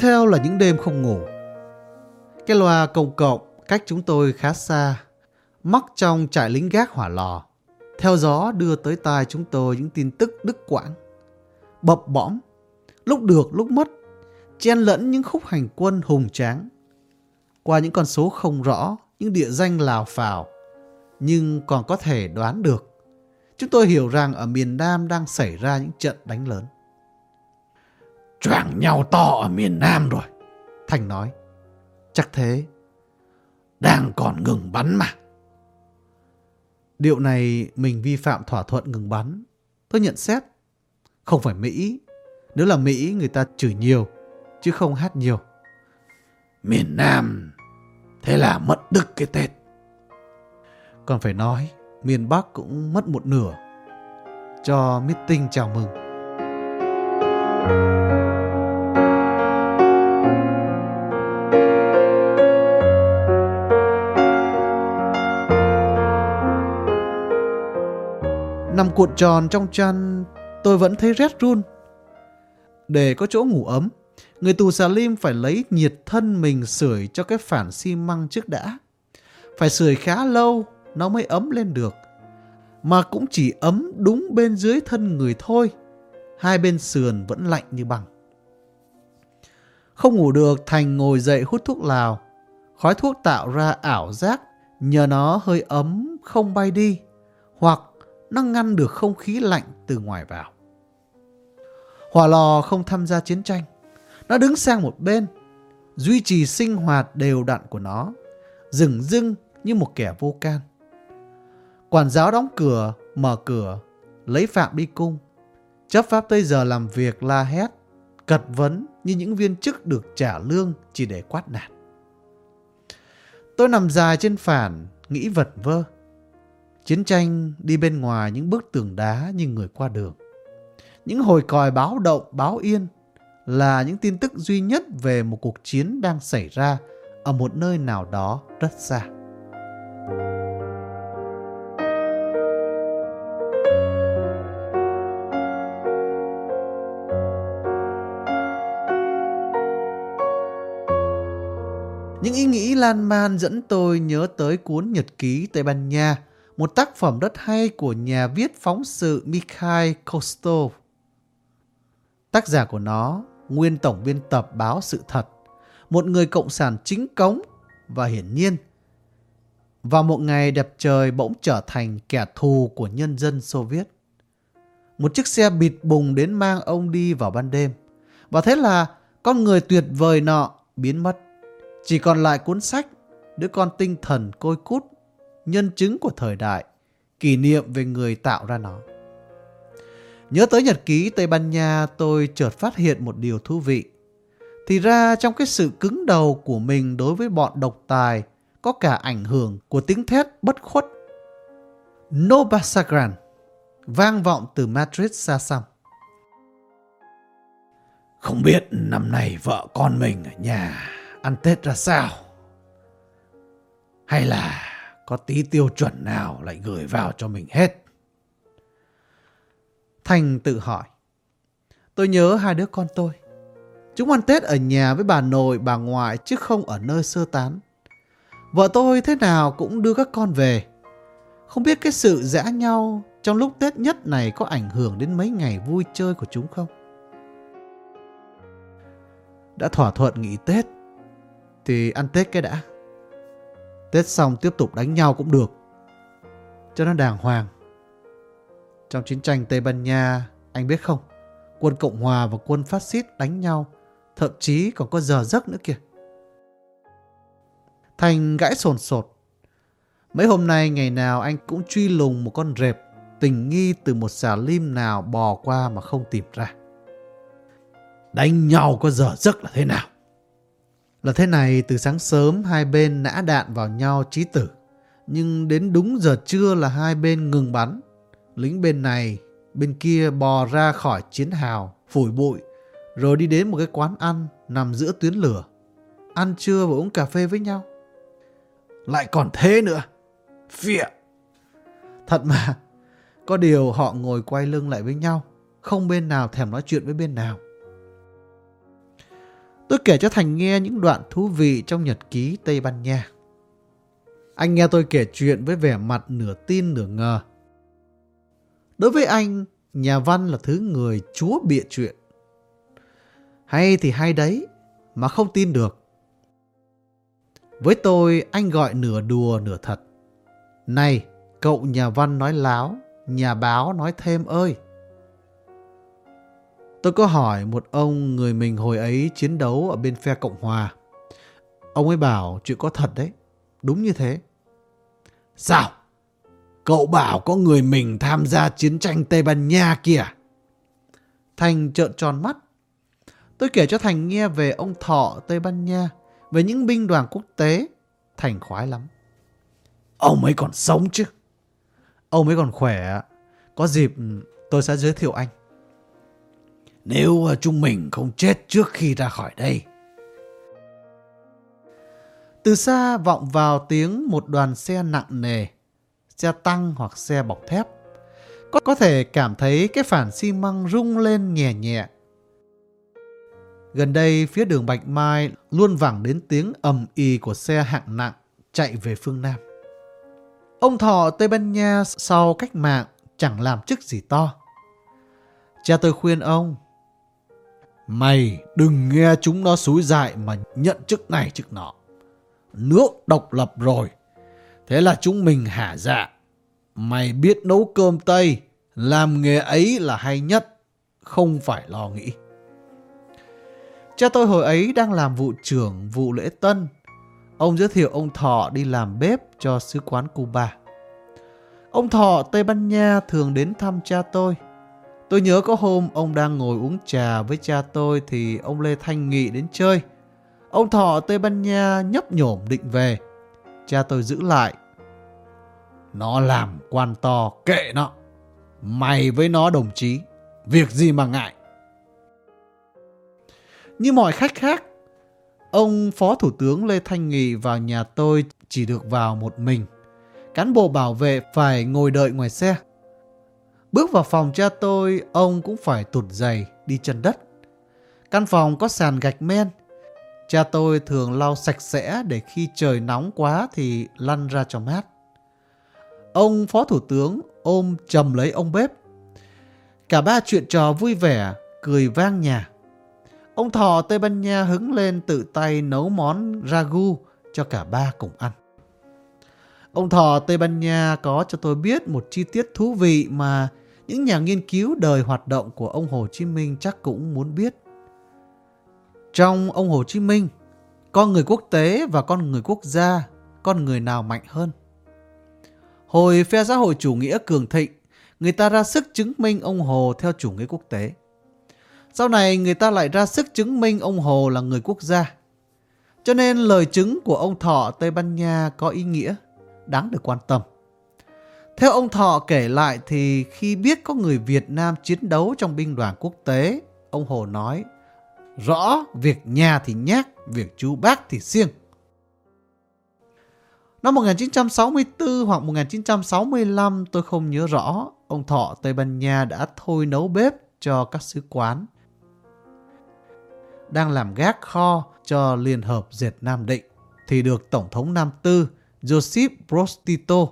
theo là những đêm không ngủ. Cái loa công cộng cách chúng tôi khá xa, mắc trong trại lính gác hỏa lò. Theo gió đưa tới tai chúng tôi những tin tức đứt quãng, bập bõm, lúc được lúc mất, chen lẫn những khúc hành quân hùng tráng. Qua những con số không rõ, những địa danh lào phào, nhưng còn có thể đoán được. Chúng tôi hiểu rằng ở miền Nam đang xảy ra những trận đánh lớn. Choảng nhau to ở miền Nam rồi. Thành nói. Chắc thế. Đang còn ngừng bắn mà. Điều này mình vi phạm thỏa thuận ngừng bắn. Tôi nhận xét. Không phải Mỹ. Nếu là Mỹ người ta chửi nhiều, chứ không hát nhiều. Miền Nam, thế là mất đức cái Tết. Còn phải nói, miền Bắc cũng mất một nửa. Cho meeting chào mừng. Nằm cuộn tròn trong chăn, tôi vẫn thấy rét run. Để có chỗ ngủ ấm, người tù Salim phải lấy nhiệt thân mình sưởi cho cái phản xi măng trước đã. Phải sưởi khá lâu, nó mới ấm lên được. Mà cũng chỉ ấm đúng bên dưới thân người thôi. Hai bên sườn vẫn lạnh như bằng. Không ngủ được, Thành ngồi dậy hút thuốc lào. Khói thuốc tạo ra ảo giác, nhờ nó hơi ấm không bay đi. Hoặc nó ngăn được không khí lạnh từ ngoài vào. Hỏa lò không tham gia chiến tranh. Nó đứng sang một bên, duy trì sinh hoạt đều đặn của nó, rừng rưng như một kẻ vô can. Quản giáo đóng cửa, mở cửa, lấy phạm đi cung. Chấp pháp tới giờ làm việc la hét, cật vấn như những viên chức được trả lương chỉ để quát nạt. Tôi nằm dài trên phản, nghĩ vật vơ. Chiến tranh đi bên ngoài những bức tường đá như người qua đường. Những hồi còi báo động, báo yên là những tin tức duy nhất về một cuộc chiến đang xảy ra ở một nơi nào đó rất xa. Những ý nghĩ lan man dẫn tôi nhớ tới cuốn nhật ký Tây Ban Nha, một tác phẩm rất hay của nhà viết phóng sự Mikhail Kostov. Tác giả của nó, nguyên tổng biên tập báo Sự Thật, một người cộng sản chính cống và hiển nhiên. Vào một ngày đẹp trời bỗng trở thành kẻ thù của nhân dân Xô Viết. Một chiếc xe bịt bùng đến mang ông đi vào ban đêm. Và thế là con người tuyệt vời nọ biến mất. Chỉ còn lại cuốn sách Đứa con tinh thần côi cút Nhân chứng của thời đại, Kỷ niệm về người tạo ra nó. Nhớ tới nhật ký Tây Ban Nha, tôi chợt phát hiện một điều thú vị. Thì ra trong cái sự cứng đầu của mình đối với bọn độc tài Có cả ảnh hưởng của tiếng thét bất khuất. No Basagran Vang vọng từ Madrid xa xăm Không biết năm nay vợ con mình ở nhà ăn Tết ra sao? Hay là có tí tiêu chuẩn nào lại gửi vào cho mình hết? Thành tự hỏi. Tôi nhớ hai đứa con tôi. Chúng ăn Tết ở nhà với bà nội, bà ngoại chứ không ở nơi sơ tán. Vợ tôi thế nào cũng đưa các con về. Không biết cái sự dã nhau trong lúc Tết nhất này có ảnh hưởng đến mấy ngày vui chơi của chúng không? Đã thỏa thuận nghỉ Tết thì ăn Tết cái đã. Tết xong tiếp tục đánh nhau cũng được. Cho nó đàng hoàng. Trong chiến tranh Tây Ban Nha, anh biết không? Quân Cộng Hòa và quân phát xít đánh nhau, thậm chí còn có giờ giấc nữa kìa. Thành gãi sồn sột. Mấy hôm nay ngày nào anh cũng truy lùng một con rệp tình nghi từ một xà lim nào bò qua mà không tìm ra. Đánh nhau có giờ giấc là thế nào? Là thế này, từ sáng sớm hai bên nã đạn vào nhau chí tử. Nhưng đến đúng giờ trưa là hai bên ngừng bắn. Lính bên này, bên kia bò ra khỏi chiến hào, phủi bụi, rồi đi đến một cái quán ăn nằm giữa tuyến lửa. Ăn trưa và uống cà phê với nhau. Lại còn thế nữa. Phịa. Thật mà, có điều họ ngồi quay lưng lại với nhau, không bên nào thèm nói chuyện với bên nào. Tôi kể cho Thành nghe những đoạn thú vị trong nhật ký Tây Ban Nha. Anh nghe tôi kể chuyện với vẻ mặt nửa tin nửa ngờ. Đối với anh, nhà văn là thứ người chúa bịa chuyện. Hay thì hay đấy, mà không tin được. Với tôi, anh gọi nửa đùa nửa thật. Này, cậu nhà văn nói láo, nhà báo nói thêm ơi. Tôi có hỏi một ông người mình hồi ấy chiến đấu ở bên phe Cộng Hòa. Ông ấy bảo chuyện có thật đấy. Đúng như thế. Sao? Cậu bảo có người mình tham gia chiến tranh Tây Ban Nha kìa. Thành trợn tròn mắt. Tôi kể cho Thành nghe về ông Thọ Tây Ban Nha, về những binh đoàn quốc tế. Thành khoái lắm. Ông ấy còn sống chứ? Ông ấy còn khỏe. Có dịp tôi sẽ giới thiệu anh. Nếu à, chúng mình không chết trước khi ra khỏi đây. Từ xa vọng vào tiếng một đoàn xe nặng nề, xe tăng hoặc xe bọc thép. Có, có thể cảm thấy cái phản xi măng rung lên nhẹ nhẹ. Gần đây phía đường Bạch Mai luôn vẳng đến tiếng ầm y của xe hạng nặng chạy về phương Nam. Ông thọ Tây Ban Nha sau cách mạng chẳng làm chức gì to. Cha tôi khuyên ông Mày đừng nghe chúng nó xúi dại mà nhận chức này chức nọ. Nước độc lập rồi. Thế là chúng mình hả dạ. Mày biết nấu cơm Tây, làm nghề ấy là hay nhất. Không phải lo nghĩ. Cha tôi hồi ấy đang làm vụ trưởng vụ lễ tân. Ông giới thiệu ông Thọ đi làm bếp cho sứ quán Cuba. Ông Thọ Tây Ban Nha thường đến thăm cha tôi. Tôi nhớ có hôm ông đang ngồi uống trà với cha tôi thì ông Lê Thanh Nghị đến chơi. Ông Thọ Tây Ban Nha nhấp nhổm định về. Cha tôi giữ lại. Nó làm quan to kệ nó. Mày với nó đồng chí. Việc gì mà ngại. Như mọi khách khác, ông Phó Thủ tướng Lê Thanh Nghị vào nhà tôi chỉ được vào một mình. Cán bộ bảo vệ phải ngồi đợi ngoài xe. Bước vào phòng cha tôi, ông cũng phải tụt giày, đi chân đất. Căn phòng có sàn gạch men. Cha tôi thường lau sạch sẽ để khi trời nóng quá thì lăn ra cho mát. Ông phó thủ tướng ôm chầm lấy ông bếp. Cả ba chuyện trò vui vẻ, cười vang nhà. Ông thọ Tây Ban Nha hứng lên tự tay nấu món ragu cho cả ba cùng ăn. Ông thọ Tây Ban Nha có cho tôi biết một chi tiết thú vị mà những nhà nghiên cứu đời hoạt động của ông Hồ Chí Minh chắc cũng muốn biết. Trong ông Hồ Chí Minh, con người quốc tế và con người quốc gia, con người nào mạnh hơn? Hồi phe xã hội chủ nghĩa cường thịnh, người ta ra sức chứng minh ông Hồ theo chủ nghĩa quốc tế. Sau này người ta lại ra sức chứng minh ông Hồ là người quốc gia. Cho nên lời chứng của ông Thọ Tây Ban Nha có ý nghĩa, đáng được quan tâm. Theo ông Thọ kể lại thì khi biết có người Việt Nam chiến đấu trong binh đoàn quốc tế, ông Hồ nói, rõ việc nhà thì nhát, việc chú bác thì siêng. Năm 1964 hoặc 1965 tôi không nhớ rõ, ông Thọ Tây Ban Nha đã thôi nấu bếp cho các sứ quán. Đang làm gác kho cho Liên Hợp Dệt Nam Định thì được Tổng thống Nam Tư Joseph Prostito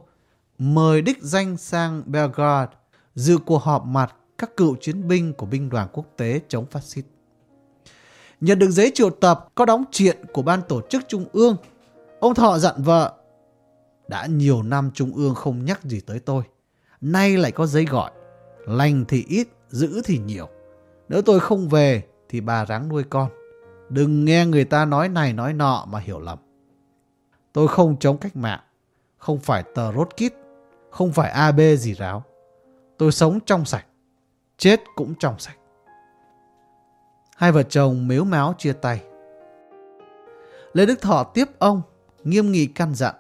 mời đích danh sang Belgrade dự cuộc họp mặt các cựu chiến binh của binh đoàn quốc tế chống phát xít. Nhận được giấy triệu tập có đóng chuyện của ban tổ chức trung ương, ông Thọ dặn vợ, đã nhiều năm trung ương không nhắc gì tới tôi, nay lại có giấy gọi, lành thì ít, giữ thì nhiều. Nếu tôi không về thì bà ráng nuôi con. Đừng nghe người ta nói này nói nọ mà hiểu lầm. Tôi không chống cách mạng, không phải tờ rốt kít không phải AB gì ráo. Tôi sống trong sạch, chết cũng trong sạch. Hai vợ chồng mếu máo chia tay. Lê Đức Thọ tiếp ông, nghiêm nghị căn dặn.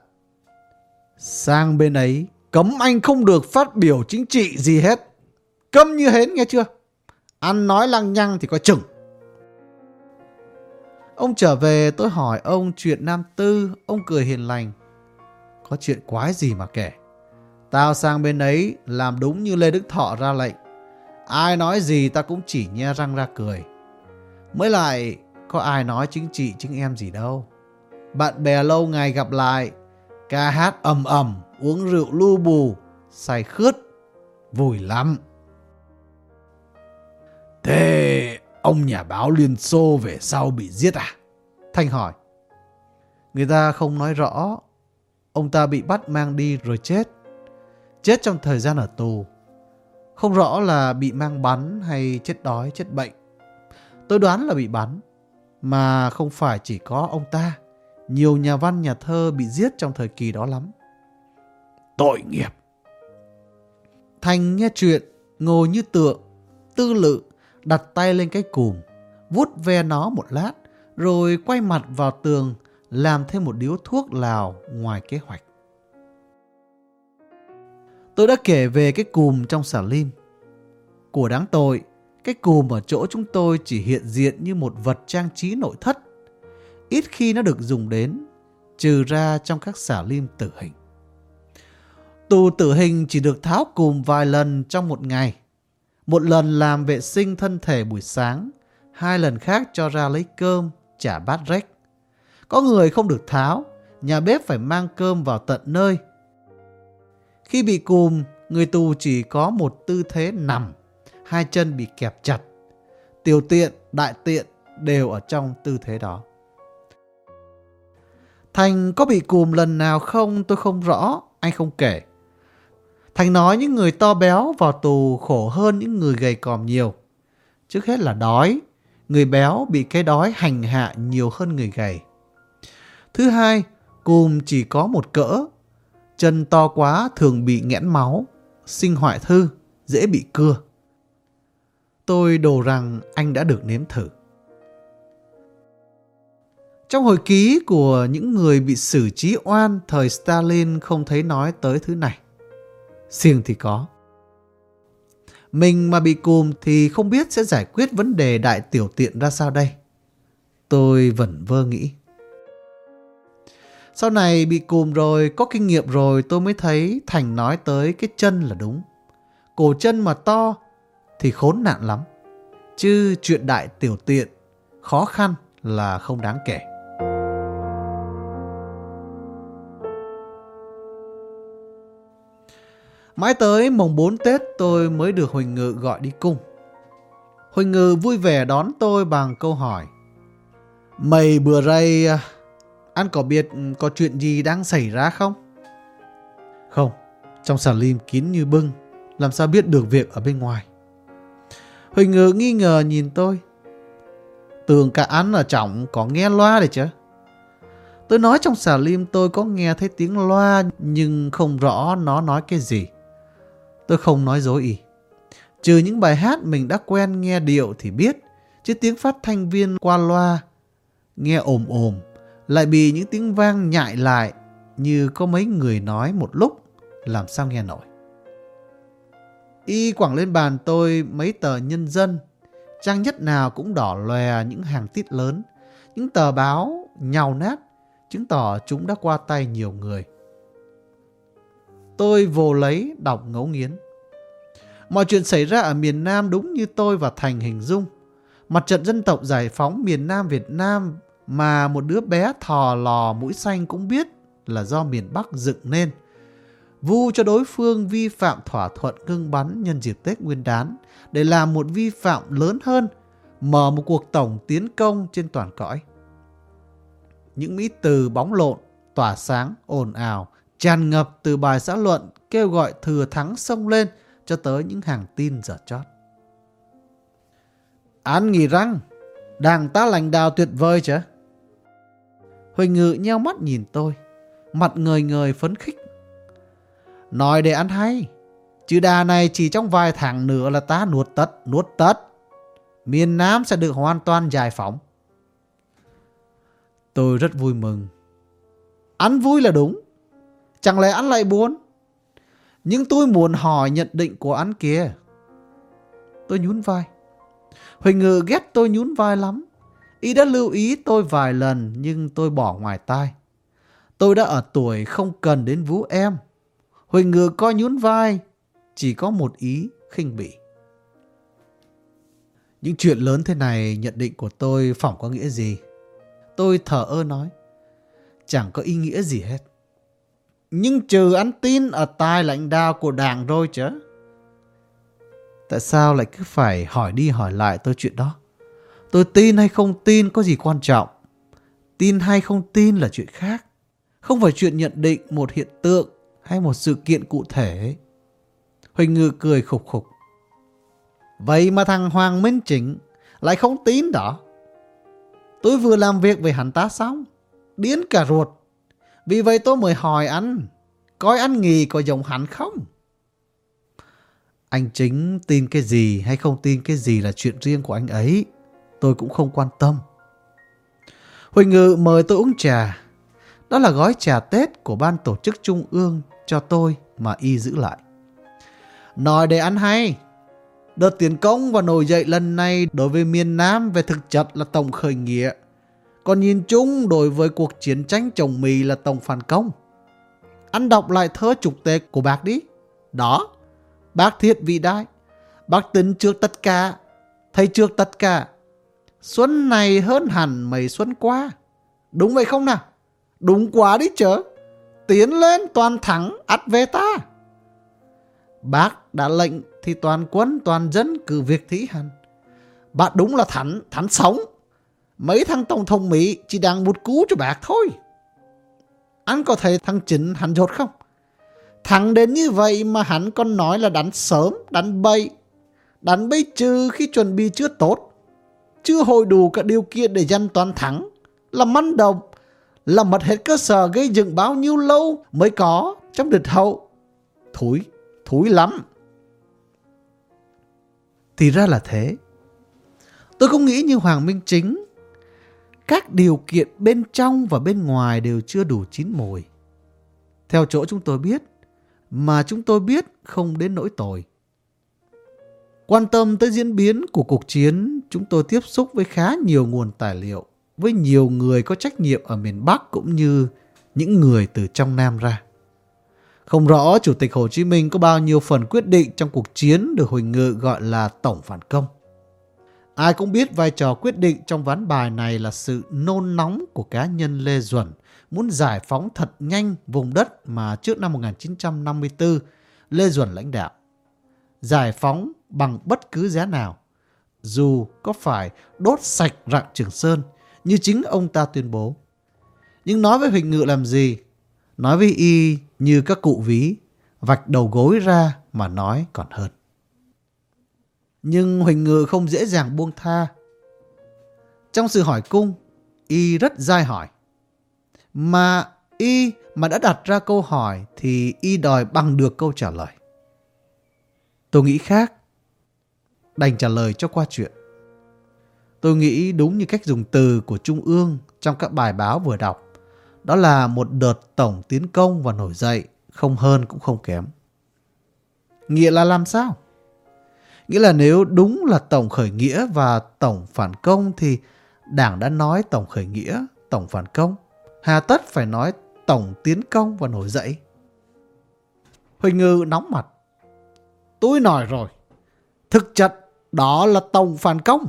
Sang bên ấy, cấm anh không được phát biểu chính trị gì hết. Cấm như hến nghe chưa? Ăn nói lăng nhăng thì có chừng. Ông trở về tôi hỏi ông chuyện Nam Tư, ông cười hiền lành. Có chuyện quái gì mà kể. Tao sang bên ấy làm đúng như Lê Đức Thọ ra lệnh. Ai nói gì ta cũng chỉ nhe răng ra cười. Mới lại, có ai nói chính trị chính em gì đâu. Bạn bè lâu ngày gặp lại, ca hát ầm ầm, uống rượu lu bù, say khướt, vui lắm. Thế ông nhà báo Liên Xô về sau bị giết à? Thanh hỏi. Người ta không nói rõ. Ông ta bị bắt mang đi rồi chết. Chết trong thời gian ở tù. Không rõ là bị mang bắn hay chết đói, chết bệnh. Tôi đoán là bị bắn. Mà không phải chỉ có ông ta. Nhiều nhà văn, nhà thơ bị giết trong thời kỳ đó lắm. Tội nghiệp. Thành nghe chuyện, ngồi như tượng, tư lự, đặt tay lên cái cùm, vuốt ve nó một lát, rồi quay mặt vào tường, làm thêm một điếu thuốc lào ngoài kế hoạch. Tôi đã kể về cái cùm trong xà lim. Của đáng tội, cái cùm ở chỗ chúng tôi chỉ hiện diện như một vật trang trí nội thất. Ít khi nó được dùng đến, trừ ra trong các xà lim tử hình. Tù tử hình chỉ được tháo cùm vài lần trong một ngày. Một lần làm vệ sinh thân thể buổi sáng, hai lần khác cho ra lấy cơm, trả bát rách. Có người không được tháo, nhà bếp phải mang cơm vào tận nơi. Khi bị cùm, người tù chỉ có một tư thế nằm, hai chân bị kẹp chặt. Tiểu tiện, đại tiện đều ở trong tư thế đó. Thành có bị cùm lần nào không tôi không rõ, anh không kể. Thành nói những người to béo vào tù khổ hơn những người gầy còm nhiều. Trước hết là đói, người béo bị cái đói hành hạ nhiều hơn người gầy. Thứ hai, cùm chỉ có một cỡ. Chân to quá thường bị nghẽn máu, sinh hoại thư, dễ bị cưa. Tôi đồ rằng anh đã được nếm thử. Trong hồi ký của những người bị xử trí oan thời Stalin không thấy nói tới thứ này. Siêng thì có. Mình mà bị cùm thì không biết sẽ giải quyết vấn đề đại tiểu tiện ra sao đây. Tôi vẫn vơ nghĩ. Sau này bị cùm rồi, có kinh nghiệm rồi tôi mới thấy Thành nói tới cái chân là đúng. Cổ chân mà to thì khốn nạn lắm. Chứ chuyện đại tiểu tiện, khó khăn là không đáng kể. Mãi tới mùng 4 Tết tôi mới được Huỳnh Ngự gọi đi cung. Huỳnh Ngự vui vẻ đón tôi bằng câu hỏi. Mày bữa rây à? Anh có biết ừ, có chuyện gì đang xảy ra không? Không, trong sàn lim kín như bưng, làm sao biết được việc ở bên ngoài. Huỳnh Ngự nghi ngờ nhìn tôi. Tường cả án ở trọng có nghe loa đấy chứ? Tôi nói trong xà lim tôi có nghe thấy tiếng loa nhưng không rõ nó nói cái gì. Tôi không nói dối ý. Trừ những bài hát mình đã quen nghe điệu thì biết, chứ tiếng phát thanh viên qua loa, nghe ồm ồm, lại bị những tiếng vang nhại lại như có mấy người nói một lúc, làm sao nghe nổi. Y quẳng lên bàn tôi mấy tờ nhân dân, trang nhất nào cũng đỏ lòe những hàng tít lớn, những tờ báo nhào nát, chứng tỏ chúng đã qua tay nhiều người. Tôi vô lấy đọc ngấu nghiến. Mọi chuyện xảy ra ở miền Nam đúng như tôi và Thành hình dung. Mặt trận dân tộc giải phóng miền Nam Việt Nam mà một đứa bé thò lò mũi xanh cũng biết là do miền Bắc dựng nên. Vu cho đối phương vi phạm thỏa thuận ngưng bắn nhân dịp Tết Nguyên đán để làm một vi phạm lớn hơn, mở một cuộc tổng tiến công trên toàn cõi. Những mỹ từ bóng lộn, tỏa sáng, ồn ào, tràn ngập từ bài xã luận kêu gọi thừa thắng sông lên cho tới những hàng tin dở chót. Án nghỉ răng, đảng ta lãnh đạo tuyệt vời chứ? Huỳnh Ngự nheo mắt nhìn tôi, mặt người người phấn khích. Nói để ăn hay, chứ đà này chỉ trong vài tháng nữa là ta nuốt tất, nuốt tất. Miền Nam sẽ được hoàn toàn giải phóng. Tôi rất vui mừng. Ăn vui là đúng. Chẳng lẽ ăn lại buồn? Nhưng tôi muốn hỏi nhận định của anh kia. Tôi nhún vai. Huỳnh Ngự ghét tôi nhún vai lắm. Y đã lưu ý tôi vài lần nhưng tôi bỏ ngoài tai. Tôi đã ở tuổi không cần đến vú em. Huỳnh Ngừa coi nhún vai, chỉ có một ý khinh bỉ. Những chuyện lớn thế này nhận định của tôi phỏng có nghĩa gì? Tôi thở ơ nói. Chẳng có ý nghĩa gì hết. Nhưng trừ ăn tin ở tai lãnh đạo của đảng rồi chứ. Tại sao lại cứ phải hỏi đi hỏi lại tôi chuyện đó? Tôi tin hay không tin có gì quan trọng. Tin hay không tin là chuyện khác. Không phải chuyện nhận định một hiện tượng hay một sự kiện cụ thể. Huỳnh Ngư cười khục khục. Vậy mà thằng Hoàng Minh Chính lại không tin đó. Tôi vừa làm việc với hắn ta xong. Điên cả ruột. Vì vậy tôi mới hỏi anh. Coi anh nghỉ có giống hắn không? Anh chính tin cái gì hay không tin cái gì là chuyện riêng của anh ấy. Tôi cũng không quan tâm. Huỳnh Ngự mời tôi uống trà. Đó là gói trà Tết của ban tổ chức trung ương cho tôi mà y giữ lại. Nói để ăn hay. Đợt tiến công và nổi dậy lần này đối với miền Nam về thực chất là tổng khởi nghĩa. Còn nhìn chung đối với cuộc chiến tranh chống Mỹ là tổng phản công. Anh đọc lại thơ trục tệ của bác đi. Đó, bác thiết vị đại. Bác tính trước tất cả, thấy trước tất cả. Xuân này hơn hẳn mấy xuân qua. Đúng vậy không nào? Đúng quá đi chớ. Tiến lên toàn thắng ắt về ta. Bác đã lệnh thì toàn quân toàn dân cử việc thí hành. Bạn đúng là thắn, thắn sống. Mấy thằng tổng thống Mỹ chỉ đang một cú cho bác thôi. Anh có thấy thằng chính hắn rột không? Thằng đến như vậy mà hắn còn nói là đánh sớm, đánh bay. Đánh bay trừ khi chuẩn bị chưa tốt. Chưa hội đủ các điều kiện để dân toàn thắng. Là manh động. Là mất hết cơ sở gây dựng bao nhiêu lâu mới có trong đợt hậu. Thúi, thúi lắm. Thì ra là thế. Tôi không nghĩ như Hoàng Minh Chính. Các điều kiện bên trong và bên ngoài đều chưa đủ chín mùi. Theo chỗ chúng tôi biết, mà chúng tôi biết không đến nỗi tồi. Quan tâm tới diễn biến của cuộc chiến, chúng tôi tiếp xúc với khá nhiều nguồn tài liệu, với nhiều người có trách nhiệm ở miền Bắc cũng như những người từ trong Nam ra. Không rõ Chủ tịch Hồ Chí Minh có bao nhiêu phần quyết định trong cuộc chiến được Huỳnh Ngự gọi là tổng phản công. Ai cũng biết vai trò quyết định trong ván bài này là sự nôn nóng của cá nhân Lê Duẩn muốn giải phóng thật nhanh vùng đất mà trước năm 1954 Lê Duẩn lãnh đạo. Giải phóng bằng bất cứ giá nào, dù có phải đốt sạch rặng Trường Sơn như chính ông ta tuyên bố. Nhưng nói với Huỳnh Ngự làm gì? Nói với y như các cụ ví, vạch đầu gối ra mà nói còn hơn. Nhưng Huỳnh Ngự không dễ dàng buông tha. Trong sự hỏi cung, y rất dai hỏi. Mà y mà đã đặt ra câu hỏi thì y đòi bằng được câu trả lời. Tôi nghĩ khác. Đành trả lời cho qua chuyện. Tôi nghĩ đúng như cách dùng từ của Trung ương trong các bài báo vừa đọc. Đó là một đợt tổng tiến công và nổi dậy, không hơn cũng không kém. Nghĩa là làm sao? Nghĩa là nếu đúng là tổng khởi nghĩa và tổng phản công thì đảng đã nói tổng khởi nghĩa, tổng phản công. Hà tất phải nói tổng tiến công và nổi dậy. Huỳnh Ngư nóng mặt. Tôi nói rồi. Thực chất đó là tổng phản công.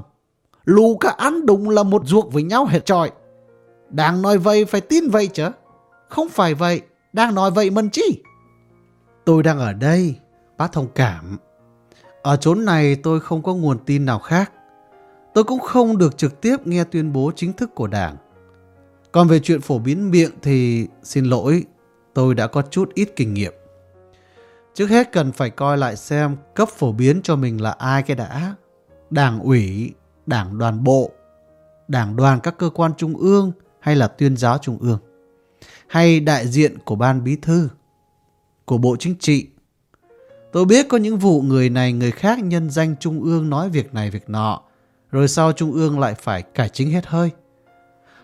Lù cả ăn đúng là một ruột với nhau hết trọi. Đang nói vậy phải tin vậy chứ. Không phải vậy, đang nói vậy mần chi. Tôi đang ở đây, bác thông cảm. Ở chốn này tôi không có nguồn tin nào khác. Tôi cũng không được trực tiếp nghe tuyên bố chính thức của đảng. Còn về chuyện phổ biến miệng thì xin lỗi, tôi đã có chút ít kinh nghiệm. Trước hết cần phải coi lại xem cấp phổ biến cho mình là ai cái đã. Đảng ủy, đảng đoàn bộ, đảng đoàn các cơ quan trung ương hay là tuyên giáo trung ương. Hay đại diện của ban bí thư, của bộ chính trị. Tôi biết có những vụ người này người khác nhân danh trung ương nói việc này việc nọ, rồi sau trung ương lại phải cải chính hết hơi.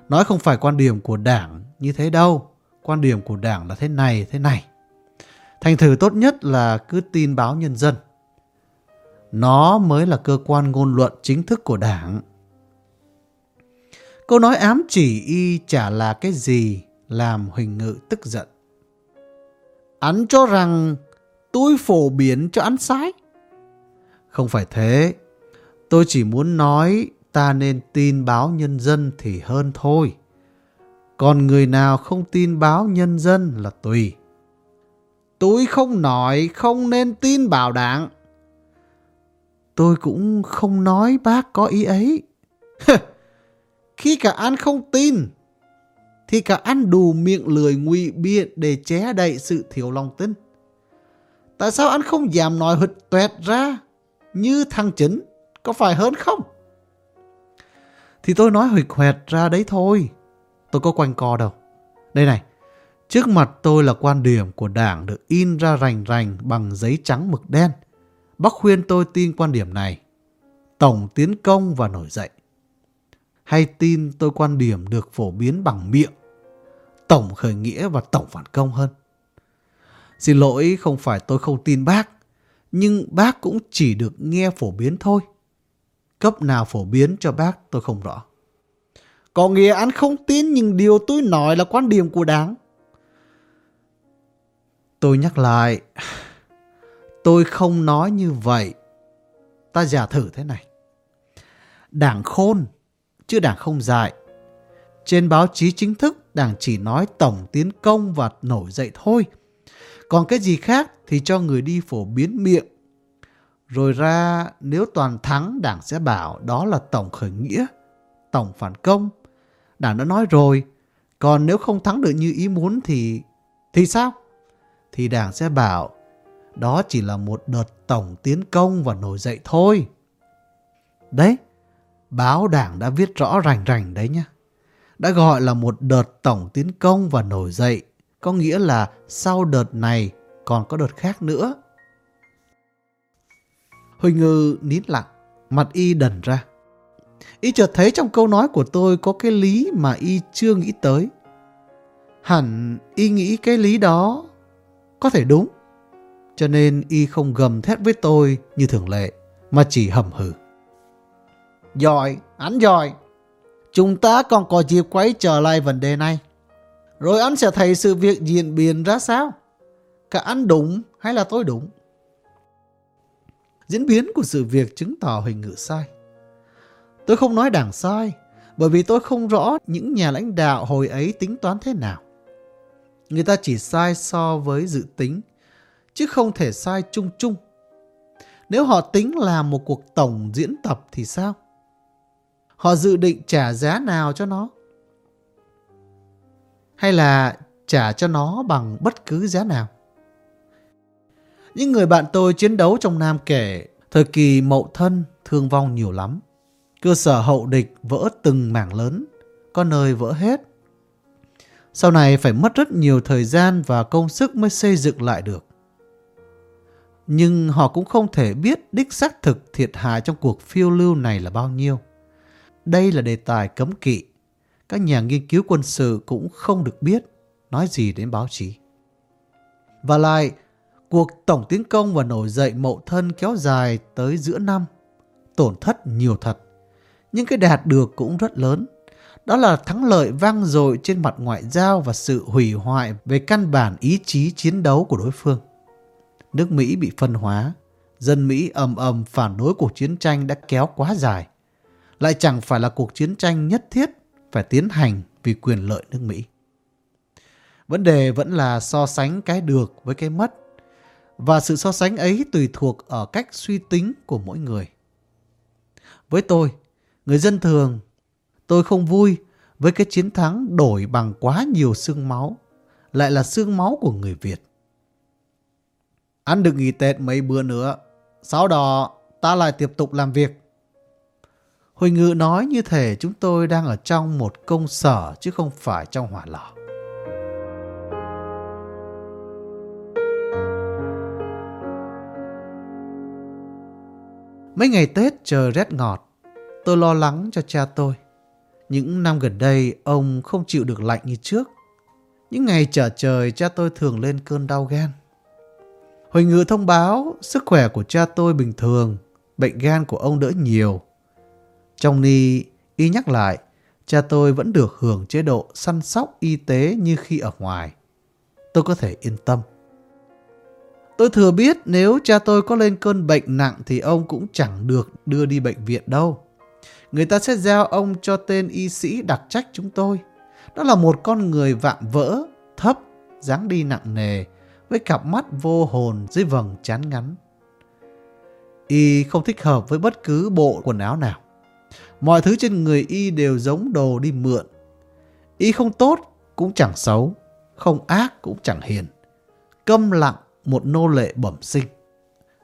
Nói không phải quan điểm của đảng như thế đâu. Quan điểm của đảng là thế này, thế này. Thành thử tốt nhất là cứ tin báo nhân dân. Nó mới là cơ quan ngôn luận chính thức của đảng. Câu nói ám chỉ y chả là cái gì làm Huỳnh Ngự tức giận. Anh cho rằng tôi phổ biến cho ăn sai. Không phải thế. Tôi chỉ muốn nói ta nên tin báo nhân dân thì hơn thôi. Còn người nào không tin báo nhân dân là tùy. Tôi không nói không nên tin bảo đảng. Tôi cũng không nói bác có ý ấy. Khi cả anh không tin, thì cả anh đủ miệng lười ngụy biện để che đậy sự thiếu lòng tin. Tại sao anh không dám nói hụt tuẹt ra như thằng chính, có phải hơn không? Thì tôi nói hụt hoẹt ra đấy thôi. Tôi có quanh co đâu. Đây này, trước mặt tôi là quan điểm của đảng được in ra rành rành bằng giấy trắng mực đen. Bác khuyên tôi tin quan điểm này. Tổng tiến công và nổi dậy. Hay tin tôi quan điểm được phổ biến bằng miệng. Tổng khởi nghĩa và tổng phản công hơn. Xin lỗi, không phải tôi không tin bác. Nhưng bác cũng chỉ được nghe phổ biến thôi. Cấp nào phổ biến cho bác tôi không rõ. Có nghĩa anh không tin, nhưng điều tôi nói là quan điểm của đảng. Tôi nhắc lại, tôi không nói như vậy. Ta giả thử thế này. Đảng khôn, chứ đảng không dại. Trên báo chí chính thức, đảng chỉ nói tổng tiến công và nổi dậy thôi. Còn cái gì khác thì cho người đi phổ biến miệng. Rồi ra nếu toàn thắng đảng sẽ bảo đó là tổng khởi nghĩa, tổng phản công. Đảng đã nói rồi, còn nếu không thắng được như ý muốn thì... Thì sao? Thì đảng sẽ bảo đó chỉ là một đợt tổng tiến công và nổi dậy thôi. Đấy, báo đảng đã viết rõ rành rành đấy nhá. Đã gọi là một đợt tổng tiến công và nổi dậy, có nghĩa là sau đợt này còn có đợt khác nữa. Huỳnh Ngư nín lặng, mặt y đần ra. Y chợt thấy trong câu nói của tôi có cái lý mà y chưa nghĩ tới. Hẳn y nghĩ cái lý đó có thể đúng. Cho nên y không gầm thét với tôi như thường lệ, mà chỉ hầm hừ. Giỏi, anh giỏi. Chúng ta còn có dịp quay trở lại vấn đề này. Rồi anh sẽ thấy sự việc diễn biến ra sao. Cả anh đúng hay là tôi đúng. Diễn biến của sự việc chứng tỏ hình ngự sai. Tôi không nói đảng sai, bởi vì tôi không rõ những nhà lãnh đạo hồi ấy tính toán thế nào. Người ta chỉ sai so với dự tính, chứ không thể sai chung chung. Nếu họ tính là một cuộc tổng diễn tập thì sao? Họ dự định trả giá nào cho nó? Hay là trả cho nó bằng bất cứ giá nào? Những người bạn tôi chiến đấu trong Nam kể, thời kỳ mậu thân thương vong nhiều lắm. Cơ sở hậu địch vỡ từng mảng lớn, có nơi vỡ hết. Sau này phải mất rất nhiều thời gian và công sức mới xây dựng lại được. Nhưng họ cũng không thể biết đích xác thực thiệt hại trong cuộc phiêu lưu này là bao nhiêu. Đây là đề tài cấm kỵ. Các nhà nghiên cứu quân sự cũng không được biết, nói gì đến báo chí. Và lại, cuộc tổng tiến công và nổi dậy mậu thân kéo dài tới giữa năm. Tổn thất nhiều thật nhưng cái đạt được cũng rất lớn. Đó là thắng lợi vang dội trên mặt ngoại giao và sự hủy hoại về căn bản ý chí chiến đấu của đối phương. Nước Mỹ bị phân hóa, dân Mỹ ầm ầm phản đối cuộc chiến tranh đã kéo quá dài. Lại chẳng phải là cuộc chiến tranh nhất thiết phải tiến hành vì quyền lợi nước Mỹ. Vấn đề vẫn là so sánh cái được với cái mất. Và sự so sánh ấy tùy thuộc ở cách suy tính của mỗi người. Với tôi, Người dân thường, tôi không vui với cái chiến thắng đổi bằng quá nhiều xương máu, lại là xương máu của người Việt. Ăn được nghỉ Tết mấy bữa nữa, sau đó ta lại tiếp tục làm việc. Huỳnh Ngự nói như thể chúng tôi đang ở trong một công sở chứ không phải trong hỏa lò. Mấy ngày Tết trời rét ngọt, Tôi lo lắng cho cha tôi. Những năm gần đây, ông không chịu được lạnh như trước. Những ngày trở trời, cha tôi thường lên cơn đau gan. Huỳnh Ngự thông báo sức khỏe của cha tôi bình thường, bệnh gan của ông đỡ nhiều. Trong ni, y nhắc lại, cha tôi vẫn được hưởng chế độ săn sóc y tế như khi ở ngoài. Tôi có thể yên tâm. Tôi thừa biết nếu cha tôi có lên cơn bệnh nặng thì ông cũng chẳng được đưa đi bệnh viện đâu. Người ta sẽ giao ông cho tên y sĩ đặc trách chúng tôi. Đó là một con người vạm vỡ, thấp, dáng đi nặng nề, với cặp mắt vô hồn dưới vầng chán ngắn. Y không thích hợp với bất cứ bộ quần áo nào. Mọi thứ trên người Y đều giống đồ đi mượn. Y không tốt cũng chẳng xấu, không ác cũng chẳng hiền. Câm lặng một nô lệ bẩm sinh.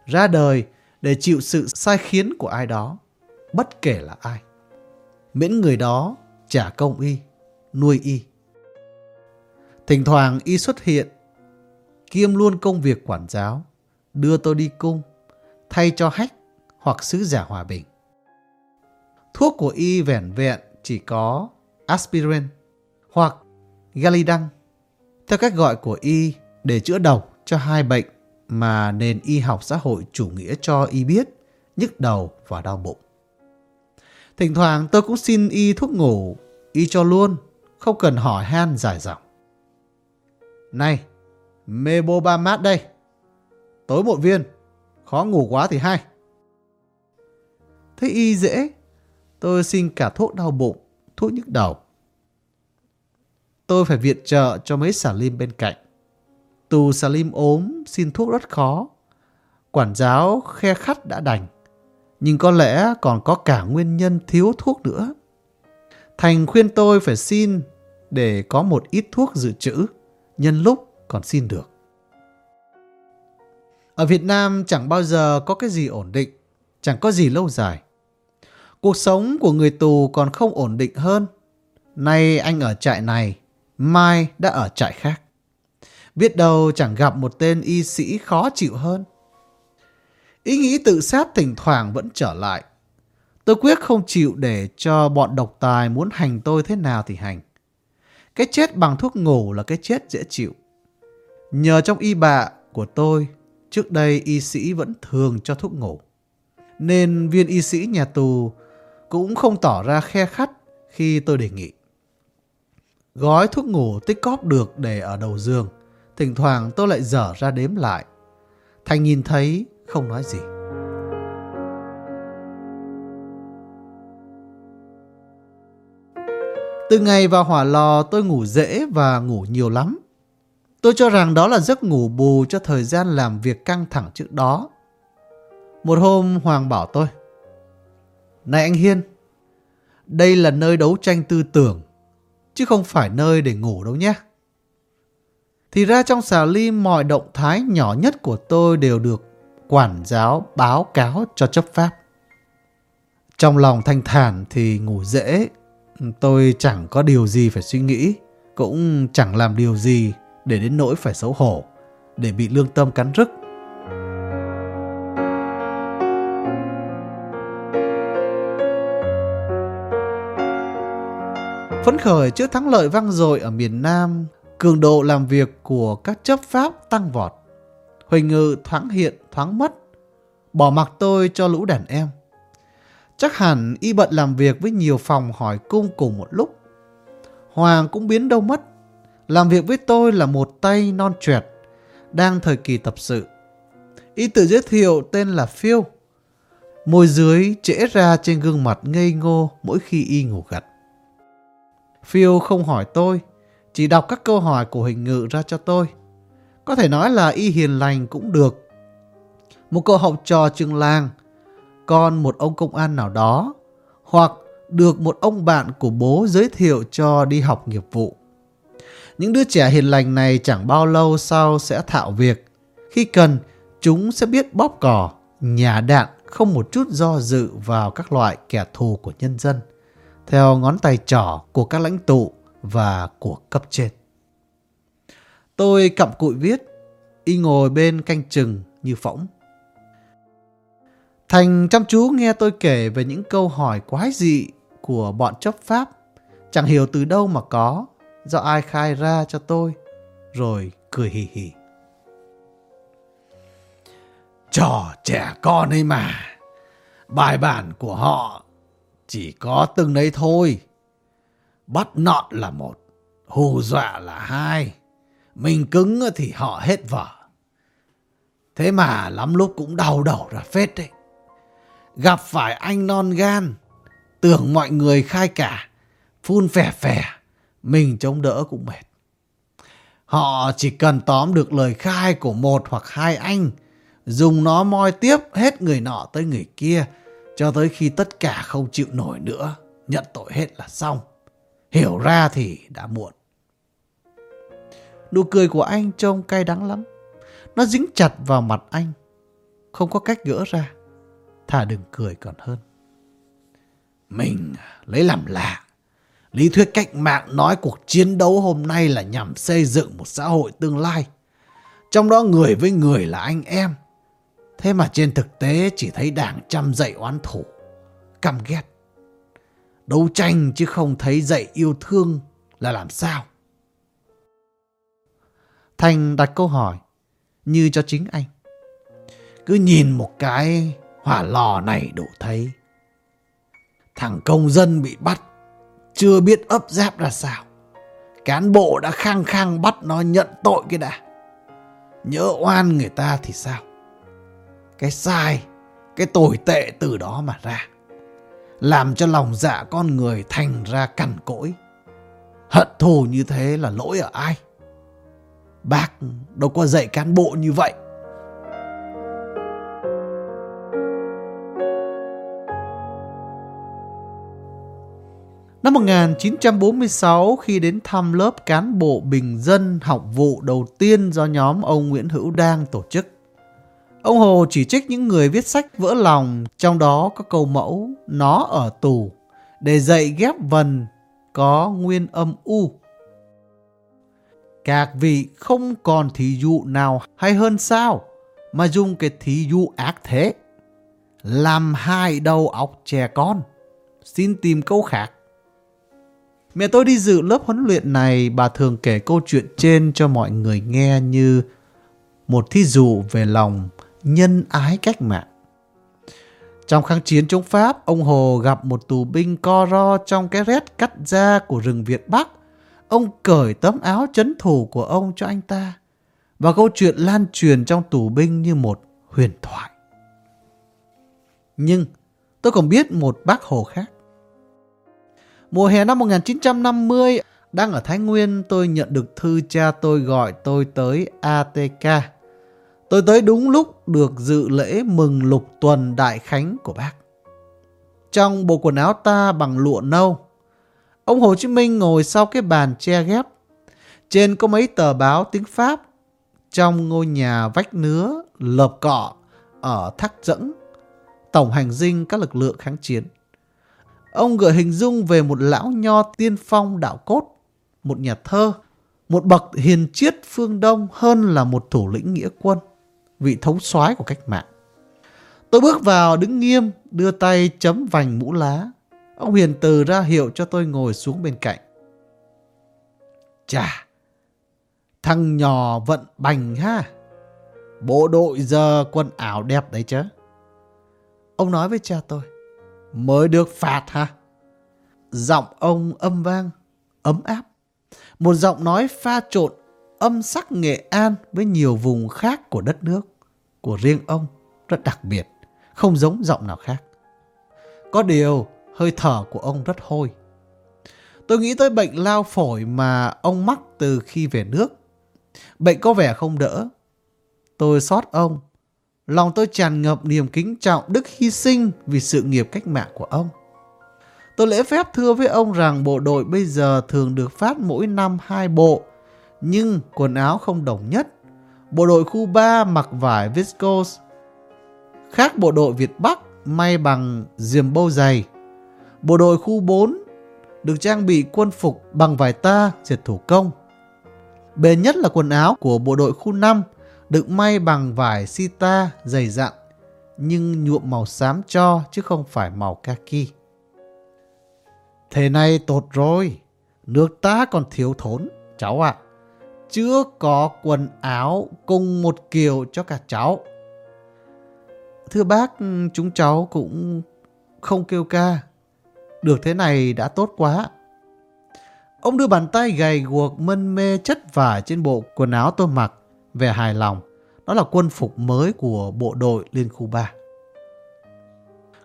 Ra đời để chịu sự sai khiến của ai đó, bất kể là ai. Miễn người đó trả công Y, nuôi Y. Thỉnh thoảng Y xuất hiện, kiêm luôn công việc quản giáo, đưa tôi đi cung, thay cho hách hoặc sứ giả hòa bình. Thuốc của y vẻn vẹn chỉ có aspirin hoặc galidang, theo cách gọi của y để chữa độc cho hai bệnh mà nền y học xã hội chủ nghĩa cho y biết, nhức đầu và đau bụng. Thỉnh thoảng tôi cũng xin y thuốc ngủ, y cho luôn, không cần hỏi han dài dòng. Này, Mebobamat đây. Tối một viên, khó ngủ quá thì hay. Thế y dễ, tôi xin cả thuốc đau bụng, thuốc nhức đầu. Tôi phải viện trợ cho mấy xà lim bên cạnh. Tù xà lim ốm, xin thuốc rất khó. Quản giáo khe khắt đã đành. Nhưng có lẽ còn có cả nguyên nhân thiếu thuốc nữa. Thành khuyên tôi phải xin để có một ít thuốc dự trữ, nhân lúc còn xin được. Ở Việt Nam chẳng bao giờ có cái gì ổn định, chẳng có gì lâu dài. Cuộc sống của người tù còn không ổn định hơn. Nay anh ở trại này, mai đã ở trại khác. Biết đâu chẳng gặp một tên y sĩ khó chịu hơn. Ý nghĩ tự sát thỉnh thoảng vẫn trở lại. Tôi quyết không chịu để cho bọn độc tài muốn hành tôi thế nào thì hành. Cái chết bằng thuốc ngủ là cái chết dễ chịu. Nhờ trong y bạ của tôi, trước đây y sĩ vẫn thường cho thuốc ngủ. Nên viên y sĩ nhà tù cũng không tỏ ra khe khắt khi tôi đề nghị. Gói thuốc ngủ tích cóp được để ở đầu giường. Thỉnh thoảng tôi lại dở ra đếm lại. Thành nhìn thấy không nói gì. Từ ngày vào hỏa lò tôi ngủ dễ và ngủ nhiều lắm. Tôi cho rằng đó là giấc ngủ bù cho thời gian làm việc căng thẳng trước đó. Một hôm Hoàng bảo tôi. Này anh Hiên, đây là nơi đấu tranh tư tưởng, chứ không phải nơi để ngủ đâu nhé. Thì ra trong xà lim mọi động thái nhỏ nhất của tôi đều được quản giáo báo cáo cho chấp pháp. Trong lòng thanh thản thì ngủ dễ, tôi chẳng có điều gì phải suy nghĩ, cũng chẳng làm điều gì để đến nỗi phải xấu hổ, để bị lương tâm cắn rứt. Phấn khởi trước thắng lợi vang dội ở miền Nam, cường độ làm việc của các chấp pháp tăng vọt. Huỳnh Ngự thoáng hiện, thoáng mất, bỏ mặc tôi cho lũ đàn em. Chắc hẳn y bận làm việc với nhiều phòng hỏi cung cùng một lúc. Hoàng cũng biến đâu mất. Làm việc với tôi là một tay non trẹt, đang thời kỳ tập sự. Y tự giới thiệu tên là Phiêu. Môi dưới trễ ra trên gương mặt ngây ngô mỗi khi y ngủ gật. Phiêu không hỏi tôi, chỉ đọc các câu hỏi của hình ngự ra cho tôi. Có thể nói là y hiền lành cũng được. Một cậu học trò trường làng, con một ông công an nào đó, hoặc được một ông bạn của bố giới thiệu cho đi học nghiệp vụ. Những đứa trẻ hiền lành này chẳng bao lâu sau sẽ thạo việc. Khi cần, chúng sẽ biết bóp cỏ, nhả đạn không một chút do dự vào các loại kẻ thù của nhân dân theo ngón tay trỏ của các lãnh tụ và của cấp trên. Tôi cặm cụi viết, y ngồi bên canh chừng như phỏng. Thành chăm chú nghe tôi kể về những câu hỏi quái dị của bọn chấp pháp, chẳng hiểu từ đâu mà có, do ai khai ra cho tôi, rồi cười hì hì. Trò trẻ con ấy mà, bài bản của họ chỉ có từng đấy thôi. Bắt nọt là một, hù dọa là hai. Mình cứng thì họ hết vở. Thế mà lắm lúc cũng đau đầu ra phết đấy. Gặp phải anh non gan, tưởng mọi người khai cả, phun phè phè, mình chống đỡ cũng mệt. Họ chỉ cần tóm được lời khai của một hoặc hai anh, dùng nó moi tiếp hết người nọ tới người kia, cho tới khi tất cả không chịu nổi nữa, nhận tội hết là xong. Hiểu ra thì đã muộn. Nụ cười của anh trông cay đắng lắm. Nó dính chặt vào mặt anh. Không có cách gỡ ra. Thà đừng cười còn hơn. Mình lấy làm lạ. Lý thuyết cách mạng nói cuộc chiến đấu hôm nay là nhằm xây dựng một xã hội tương lai. Trong đó người với người là anh em. Thế mà trên thực tế chỉ thấy đảng chăm dạy oán thủ, căm ghét. Đấu tranh chứ không thấy dạy yêu thương là làm sao? Thành đặt câu hỏi như cho chính anh. Cứ nhìn một cái hỏa lò này đủ thấy. Thằng công dân bị bắt, chưa biết ấp giáp ra sao. Cán bộ đã khăng khăng bắt nó nhận tội cái đã. Nhớ oan người ta thì sao? Cái sai, cái tồi tệ từ đó mà ra. Làm cho lòng dạ con người thành ra cằn cỗi. Hận thù như thế là lỗi ở ai? Bác đâu có dạy cán bộ như vậy. Năm 1946 khi đến thăm lớp cán bộ bình dân học vụ đầu tiên do nhóm ông Nguyễn Hữu Đang tổ chức. Ông Hồ chỉ trích những người viết sách vỡ lòng, trong đó có câu mẫu nó ở tù, để dạy ghép vần có nguyên âm U. Các vị không còn thí dụ nào hay hơn sao mà dùng cái thí dụ ác thế. Làm hai đầu óc trẻ con. Xin tìm câu khác. Mẹ tôi đi dự lớp huấn luyện này, bà thường kể câu chuyện trên cho mọi người nghe như một thí dụ về lòng nhân ái cách mạng. Trong kháng chiến chống Pháp, ông Hồ gặp một tù binh co ro trong cái rét cắt da của rừng Việt Bắc Ông cởi tấm áo chấn thủ của ông cho anh ta. Và câu chuyện lan truyền trong tù binh như một huyền thoại. Nhưng tôi còn biết một bác Hồ khác. Mùa hè năm 1950, đang ở Thái Nguyên tôi nhận được thư cha tôi gọi tôi tới ATK. Tôi tới đúng lúc được dự lễ mừng lục tuần đại khánh của bác. Trong bộ quần áo ta bằng lụa nâu, Ông Hồ Chí Minh ngồi sau cái bàn che ghép. Trên có mấy tờ báo tiếng Pháp. Trong ngôi nhà vách nứa, lợp cọ, ở Thác Dẫn, tổng hành dinh các lực lượng kháng chiến. Ông gợi hình dung về một lão nho tiên phong đạo cốt, một nhà thơ, một bậc hiền triết phương Đông hơn là một thủ lĩnh nghĩa quân, vị thống soái của cách mạng. Tôi bước vào đứng nghiêm, đưa tay chấm vành mũ lá, Ông Hiền từ ra hiệu cho tôi ngồi xuống bên cạnh. Chà, thằng nhỏ vận bành ha. Bộ đội giờ quần áo đẹp đấy chứ. Ông nói với cha tôi. Mới được phạt ha. Giọng ông âm vang, ấm áp. Một giọng nói pha trộn âm sắc Nghệ An với nhiều vùng khác của đất nước. Của riêng ông, rất đặc biệt, không giống giọng nào khác. Có điều, hơi thở của ông rất hôi. Tôi nghĩ tới bệnh lao phổi mà ông mắc từ khi về nước. Bệnh có vẻ không đỡ. Tôi xót ông. Lòng tôi tràn ngập niềm kính trọng đức hy sinh vì sự nghiệp cách mạng của ông. Tôi lễ phép thưa với ông rằng bộ đội bây giờ thường được phát mỗi năm hai bộ, nhưng quần áo không đồng nhất. Bộ đội khu 3 mặc vải viscose, khác bộ đội Việt Bắc may bằng diềm bâu dày. Bộ đội khu 4 được trang bị quân phục bằng vải ta dệt thủ công. Bền nhất là quần áo của bộ đội khu 5 được may bằng vải sita dày dặn nhưng nhuộm màu xám cho chứ không phải màu kaki. Thế này tốt rồi, nước ta còn thiếu thốn, cháu ạ. Chưa có quần áo cùng một kiểu cho cả cháu. Thưa bác, chúng cháu cũng không kêu ca, được thế này đã tốt quá. Ông đưa bàn tay gầy guộc mân mê chất vải trên bộ quần áo tôi mặc, về hài lòng. Đó là quân phục mới của bộ đội Liên khu 3.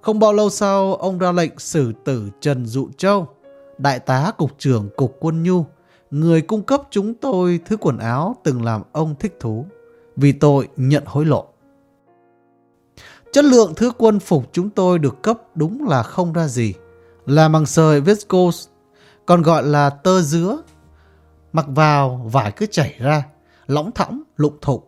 Không bao lâu sau, ông ra lệnh xử tử Trần Dụ Châu, đại tá cục trưởng cục quân nhu, người cung cấp chúng tôi thứ quần áo từng làm ông thích thú, vì tội nhận hối lộ. Chất lượng thứ quân phục chúng tôi được cấp đúng là không ra gì, là bằng sợi viscose, còn gọi là tơ dứa. Mặc vào vải cứ chảy ra, lõng thõng, lụng thụng.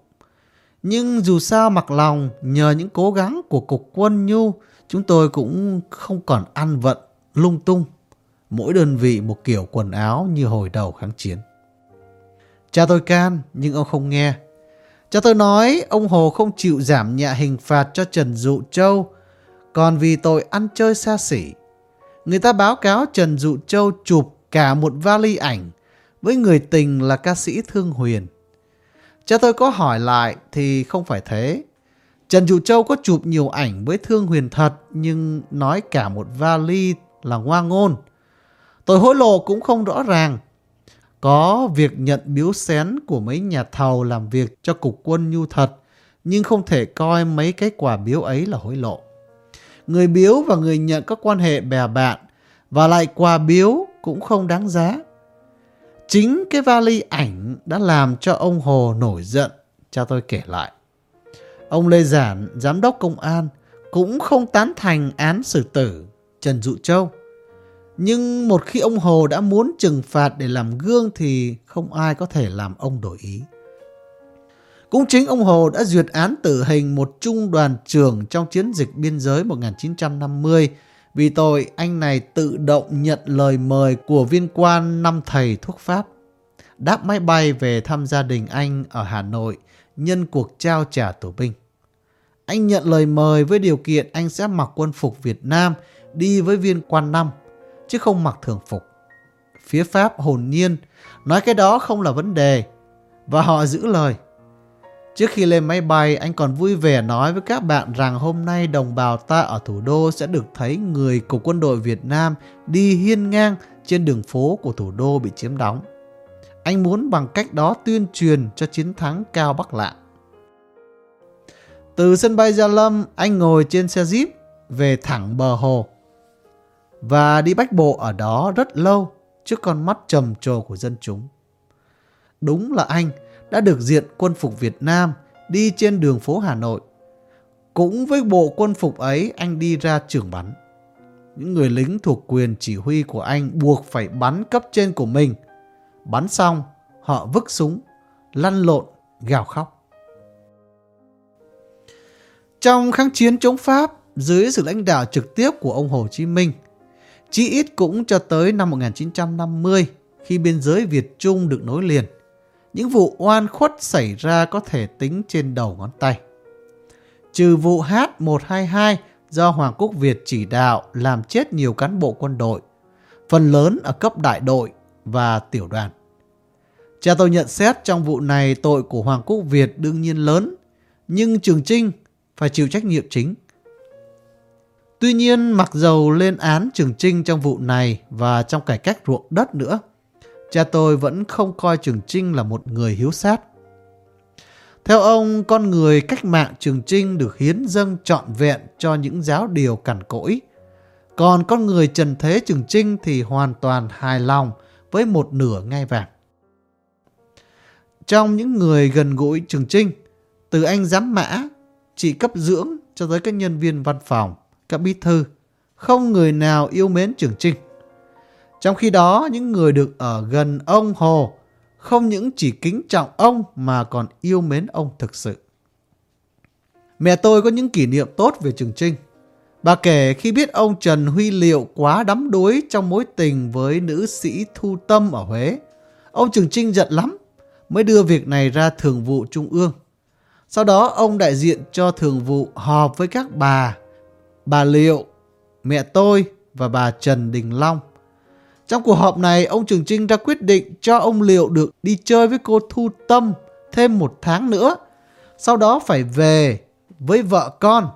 Nhưng dù sao mặc lòng, nhờ những cố gắng của cục quân nhu, chúng tôi cũng không còn ăn vận, lung tung. Mỗi đơn vị một kiểu quần áo như hồi đầu kháng chiến. Cha tôi can, nhưng ông không nghe. Cha tôi nói ông Hồ không chịu giảm nhẹ hình phạt cho Trần Dụ Châu, còn vì tội ăn chơi xa xỉ. Người ta báo cáo Trần Dụ Châu chụp cả một vali ảnh với người tình là ca sĩ Thương Huyền. Cha tôi có hỏi lại thì không phải thế. Trần Dụ Châu có chụp nhiều ảnh với Thương Huyền thật nhưng nói cả một vali là ngoa ngôn. Tội hối lộ cũng không rõ ràng. Có việc nhận biếu xén của mấy nhà thầu làm việc cho cục quân nhu thật, nhưng không thể coi mấy cái quà biếu ấy là hối lộ. Người biếu và người nhận các quan hệ bè bạn, và lại quà biếu cũng không đáng giá. Chính cái vali ảnh đã làm cho ông Hồ nổi giận, cha tôi kể lại. Ông Lê Giản, giám đốc công an, cũng không tán thành án xử tử Trần Dụ Châu. Nhưng một khi ông Hồ đã muốn trừng phạt để làm gương thì không ai có thể làm ông đổi ý. Cũng chính ông Hồ đã duyệt án tử hình một trung đoàn trưởng trong chiến dịch biên giới 1950 vì tội, anh này tự động nhận lời mời của viên quan năm thầy thuốc Pháp. Đáp máy bay về thăm gia đình anh ở Hà Nội, nhân cuộc trao trả tù binh. Anh nhận lời mời với điều kiện anh sẽ mặc quân phục Việt Nam, đi với viên quan năm, chứ không mặc thường phục. Phía Pháp hồn nhiên, nói cái đó không là vấn đề, và họ giữ lời. Trước khi lên máy bay, anh còn vui vẻ nói với các bạn rằng hôm nay đồng bào ta ở thủ đô sẽ được thấy người của quân đội Việt Nam đi hiên ngang trên đường phố của thủ đô bị chiếm đóng. Anh muốn bằng cách đó tuyên truyền cho chiến thắng cao Bắc Lạng. Từ sân bay Gia Lâm, anh ngồi trên xe Jeep về thẳng bờ hồ và đi bách bộ ở đó rất lâu trước con mắt trầm trồ của dân chúng. Đúng là anh đã được diện quân phục Việt Nam đi trên đường phố Hà Nội. Cũng với bộ quân phục ấy anh đi ra trường bắn. Những người lính thuộc quyền chỉ huy của anh buộc phải bắn cấp trên của mình. Bắn xong, họ vứt súng, lăn lộn, gào khóc. Trong kháng chiến chống Pháp, dưới sự lãnh đạo trực tiếp của ông Hồ Chí Minh, chỉ ít cũng cho tới năm 1950 khi biên giới Việt Trung được nối liền. Những vụ oan khuất xảy ra có thể tính trên đầu ngón tay. Trừ vụ H122 do Hoàng Quốc Việt chỉ đạo làm chết nhiều cán bộ quân đội, phần lớn ở cấp đại đội và tiểu đoàn. Cha tôi nhận xét trong vụ này tội của Hoàng Quốc Việt đương nhiên lớn, nhưng Trường Trinh phải chịu trách nhiệm chính. Tuy nhiên, mặc dầu lên án Trường Trinh trong vụ này và trong cải cách ruộng đất nữa, cha tôi vẫn không coi Trường Trinh là một người hiếu sát. Theo ông, con người cách mạng Trường Trinh được hiến dâng trọn vẹn cho những giáo điều cằn cỗi. Còn con người Trần Thế Trường Trinh thì hoàn toàn hài lòng với một nửa ngai vàng. Trong những người gần gũi Trường Trinh, từ anh giám mã, chị cấp dưỡng cho tới các nhân viên văn phòng, các bí thư, không người nào yêu mến Trường Trinh. Trong khi đó, những người được ở gần ông Hồ không những chỉ kính trọng ông mà còn yêu mến ông thực sự. Mẹ tôi có những kỷ niệm tốt về Trường Trinh. Bà kể khi biết ông Trần Huy Liệu quá đắm đuối trong mối tình với nữ sĩ Thu Tâm ở Huế, ông Trường Trinh giận lắm, mới đưa việc này ra thường vụ Trung ương. Sau đó ông đại diện cho thường vụ họp với các bà, bà Liệu, mẹ tôi và bà Trần Đình Long trong cuộc họp này, ông Trường Trinh ra quyết định cho ông Liệu được đi chơi với cô Thu Tâm thêm một tháng nữa. Sau đó phải về với vợ con.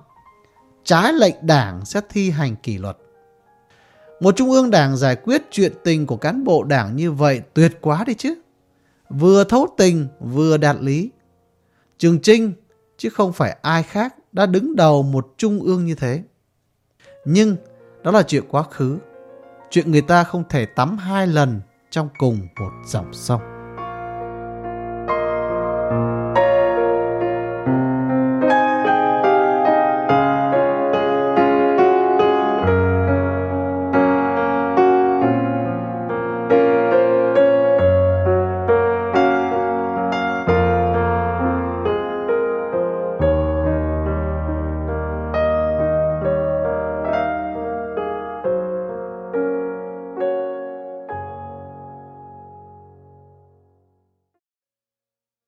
Trái lệnh đảng sẽ thi hành kỷ luật. Một trung ương đảng giải quyết chuyện tình của cán bộ đảng như vậy tuyệt quá đi chứ. Vừa thấu tình, vừa đạt lý. Trường Trinh chứ không phải ai khác đã đứng đầu một trung ương như thế. Nhưng đó là chuyện quá khứ, chuyện người ta không thể tắm hai lần trong cùng một dòng sông.